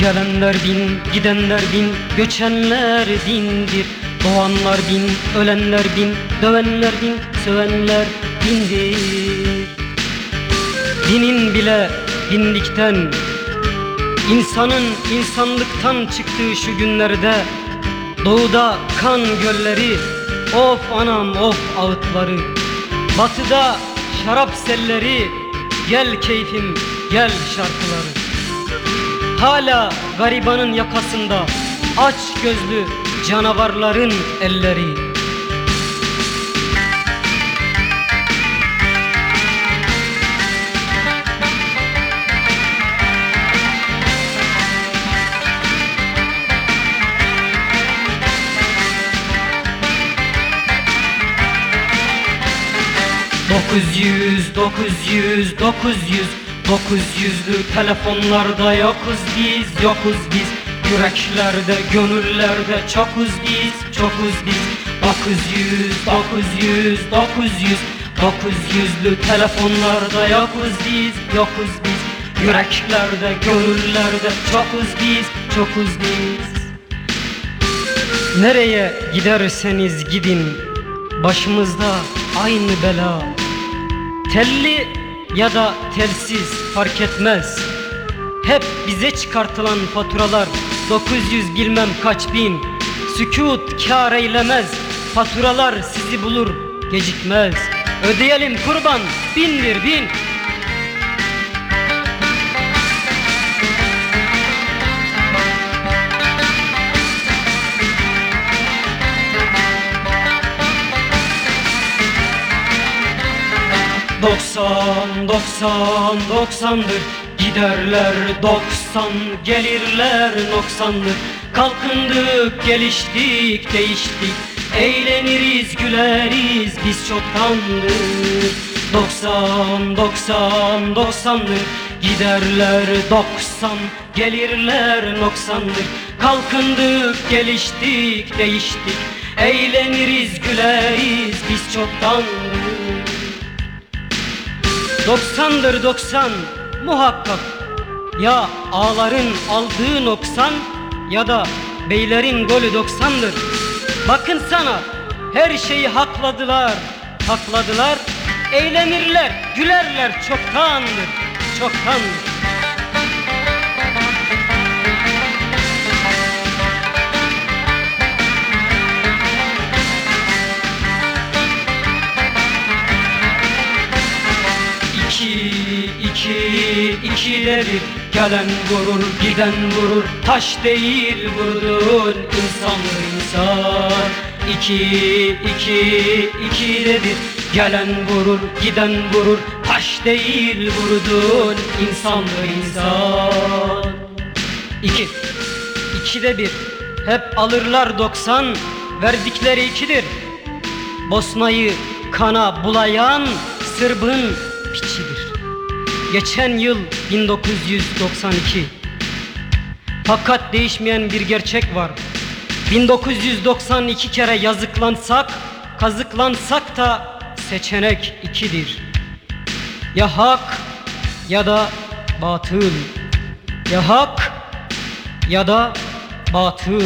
Gelenler bin, gidenler bin, göçenler bindir. Doğanlar bin, ölenler bin, dövenler bin, sövenler bindir. Dinin bile binlikten, insanın insanlıktan çıktığı şu günlerde Doğuda kan gölleri, of anam of ağıtları. Batıda şarap selleri, gel keyfim gel şarkıları Hala garibanın yakasında aç gözlü canavarların elleri. Dokuz yüz, dokuz yüz, dokuz yüz Dokuz yüzlü telefonlarda yokuz biz, yokuz biz. Yüreklerde, gönüllerde çokuz biz, çokuz biz. Dokuz yüz, dokuz yüz, dokuz yüz. Dokuz yüzlü telefonlarda yokuz biz, yokuz biz. Yüreklerde, gönüllerde çokuz biz, çokuz biz. Nereye giderseniz gidin Başımızda aynı bela. Telli ya da telsiz fark etmez. Hep bize çıkartılan faturalar 900 bilmem kaç bin. Sükut kâr eylemez Faturalar sizi bulur gecikmez. Ödeyelim kurban bindir bin Doksan, doksan, doksandır. Giderler doksan, gelirler noksandır. Kalkındık, geliştik, değiştik. Eğleniriz, güleriz biz çoktandır. Doksan, doksan, doksandır. Giderler doksan, gelirler noksandır. Kalkındık, geliştik, değiştik. Eğleniriz, güleriz biz çoktandır Doksandır doksan muhakkak. Ya ağların aldığı noksan Ya da beylerin golü doksandır. Bakın sana her şeyi hakladılar Hakladılar. Eğlenirler gülerler çoktandır Çoktandır İki, iki, ikide bir Gelen vurur, giden vurur. Taş değil vurdun insandır insan. İki, iki, ikide bir Gelen vurur, giden vurur. Taş değil vurdun insandır insan. İki, ikide bir. Hep alırlar doksan Verdikleri ikidir. Bosna'yı kana bulayan Sırbın piçidir. Geçen yıl 1992. Fakat değişmeyen bir gerçek var. 1992 kere yazıklansak, kazıklansak da seçenek ikidir. Ya hak ya da batıl. Ya hak ya da batıl.